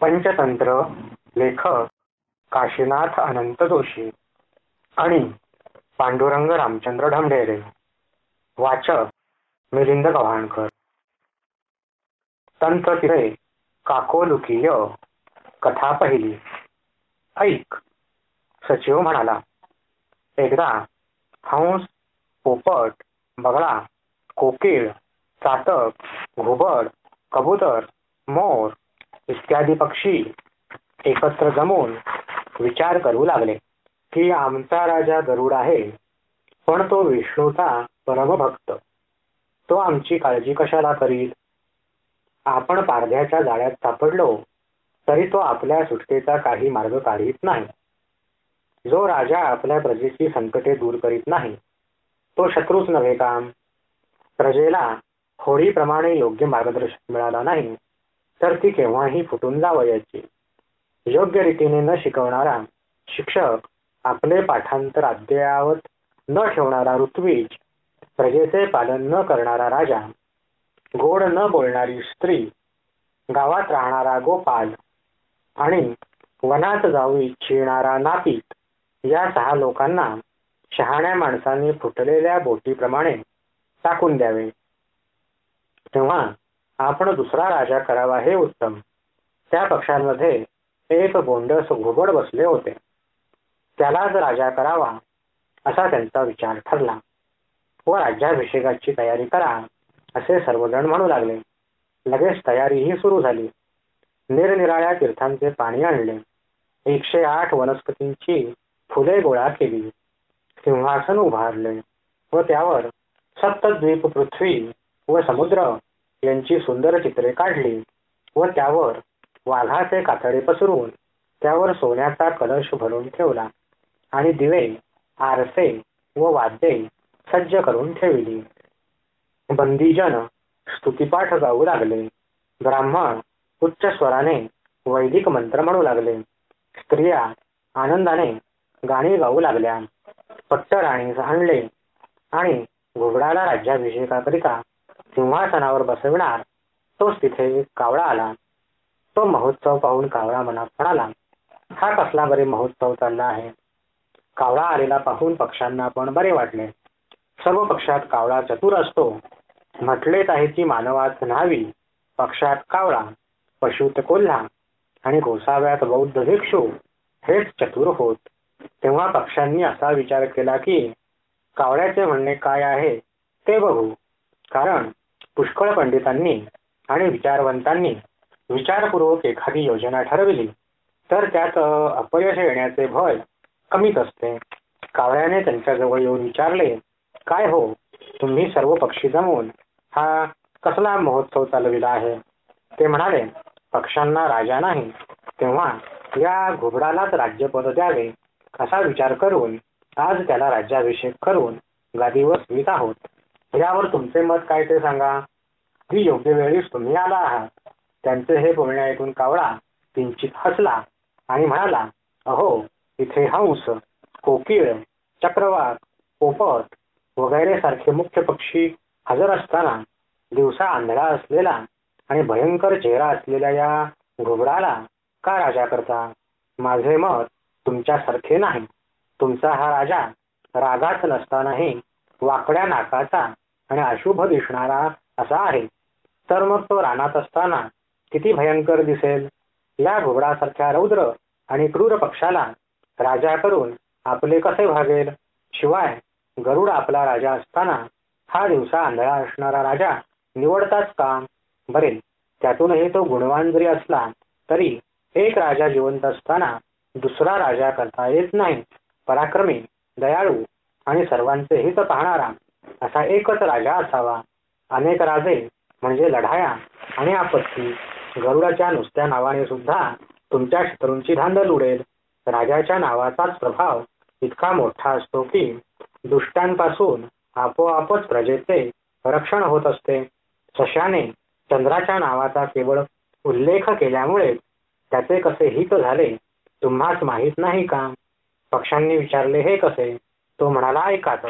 पंचतंत्र लेखक काशीनाथ अनंत जोशी आणि पांडुरंग रामचंद्र ढमढेरे. वाचक मिलिंद गव्हाणकर तंत्र तिरे काकोलुकीय कथा पहिली. ऐक. सचिव म्हणाला एकदा हंस पोपट बगळा कोकिळ चातक घुबड कबूतर मोर इत्यादी पक्षी एकत्र जमून विचार करू लागले. की आमचा राजा गरुड आहे पण तो विष्णूचा परमभक्त. तो आमची काळजी कशाला करील? आपण पारध्याच्या जाळ्यात सापडलो तरी तो आपल्या सुटकेचा काही मार्ग काढीत नाही. जो राजा आपल्या प्रजेची संकटे दूर करीत नाही तो शत्रूच नव्हे काम प्रजेला होळीप्रमाणे योग्य मार्गदर्शक मिळाला नाही. तर ती केव्हाही फुटून जावयाची. योग्य रीतीने न शिकवणारा शिक्षक आपले पाठांतर अद्ययावत न ठेवणारा ऋत्विज प्रजेचे पालन न करणारा राजा गोड न बोलणारी स्त्री गावात राहणारा गोपाल आणि वनात जाऊ इच्छिणारा नापित या सहा लोकांना शहाण्या माणसांनी फुटलेल्या बोटीप्रमाणे टाकून द्यावे. तेव्हा आपण दुसरा राजा करावा हे उत्तम. त्या पक्षांमध्ये एक बोंडस घुबड बसले होते. त्यालाच राजा करावा असा त्यांचा विचार ठरला. व राज्याभिषेकाची तयारी करा असे सर्वजण म्हणू लागले. लगेच तयारीही सुरू झाली. निरनिराळ्या तीर्थांचे पाणी आणले. एकशे आठ वनस्पतींची फुले गोळा केली. सिंहासन उभारले व त्यावर सप्तद्वीप पृथ्वी व समुद्र यांची सुंदर चित्रे काढली व त्यावर वाघाचे कातडे पसरून त्यावर सोन्याचा कलश भरून ठेवला आणि दिवे आरसे व वाद्ये सज्ज करून ठेवली. बंदीजन स्तुतीपाठ गाऊ लागले. ब्राह्मण उच्च स्वराने वैदिक मंत्र म्हणू लागले. स्त्रिया आनंदाने गाणी गाऊ लागल्या. पट्टराणी आणले आणि घुबडाला राज्याभिषेकाकरिता सिंहासनावर बसविणार. तोच तिथे कावळा आला. तो महोत्सव पाहून कावळा मनात म्हणाला हा कसला बरे महोत्सव चालला आहे. कावळा आलेला पाहून पक्ष्यांना पण बरे वाटले. सर्व पक्षात कावळा चतुर असतो. म्हटलेच आहे की मानवात न्हावी पक्षात कावळा पशुत कोल्हा आणि गोसाव्यात बौद्ध भिक्षू हेच चतुर होत. तेव्हा पक्षांनी असा विचार केला की कावळ्याचे म्हणणे काय आहे ते बघू. कारण पुष्कळ पंडितांनी आणि विचारवंतांनी विचारपूर्वक एखादी योजना ठरविली तर त्यात अपयश येण्याचे भय कमीच असते. कावळ्याने त्यांच्याजवळ येऊन विचारले काय हो तुम्ही सर्व पक्षी जमून हा कसला महोत्सव चालविला आहे? ते म्हणाले पक्षांना राजा नाही तेव्हा या घुबडालाच राज्यपद द्यावे. असा विचार करून आज त्याला राज्याभिषेक करून गादीवर स्वीत आहोत. यावर तुमचे मत काय ते सांगा. ही योग्य वेळी तुम्ही आला आहात. त्यांचे हे बोलणे ऐकून कावळा किंचित हसला आणि म्हणाला अहो इथे हंस कोकिळ चक्रवात पोपट वगैरे सारखे मुख्य पक्षी हजर असताना दिवसा आंधळा असलेला आणि भयंकर चेहरा असलेल्या या घुबडाला का राजा करता? माझे मत तुमच्यासारखे नाही. तुमचा हा राजा रागाच नसतानाही वाकड्या नाकाचा आणि अशुभ दिसणारा असा आहे. तर मग तो रानात असताना किती भयंकर दिसेल? या घुबडासारख्या रौद्र आणि क्रूर पक्षाला राजा करून आपले कसे भागेल? शिवाय गरुड आपला राजा असताना हा दिवसा आंधळा असणारा राजा निवडताच का बरे त्यातूनही तो गुणवान जरी असला तरी एक राजा जिवंत असताना दुसरा राजा करता येत नाही. पराक्रमी दयाळू आणि सर्वांचे हित पाहणारा असा एकच राजा असावा. अनेक राजे म्हणजे लढाया आणि आपत्ती गरुडाच्या नुसत्या नावाने सुद्धा तुमच्या शत्रूंची धांदल उडेल. राजाच्या नावाचाच प्रभाव इतका मोठा असतो की दुष्टांपासून आपोआपच प्रजेचे रक्षण होत असते. सशाने चंद्राच्या नावाचा केवळ उल्लेख केल्यामुळे त्याचे कसे हित झाले तुम्हाच माहीत नाही का? पक्षांनी विचारले हे कसे? तो म्हणाला ऐकाच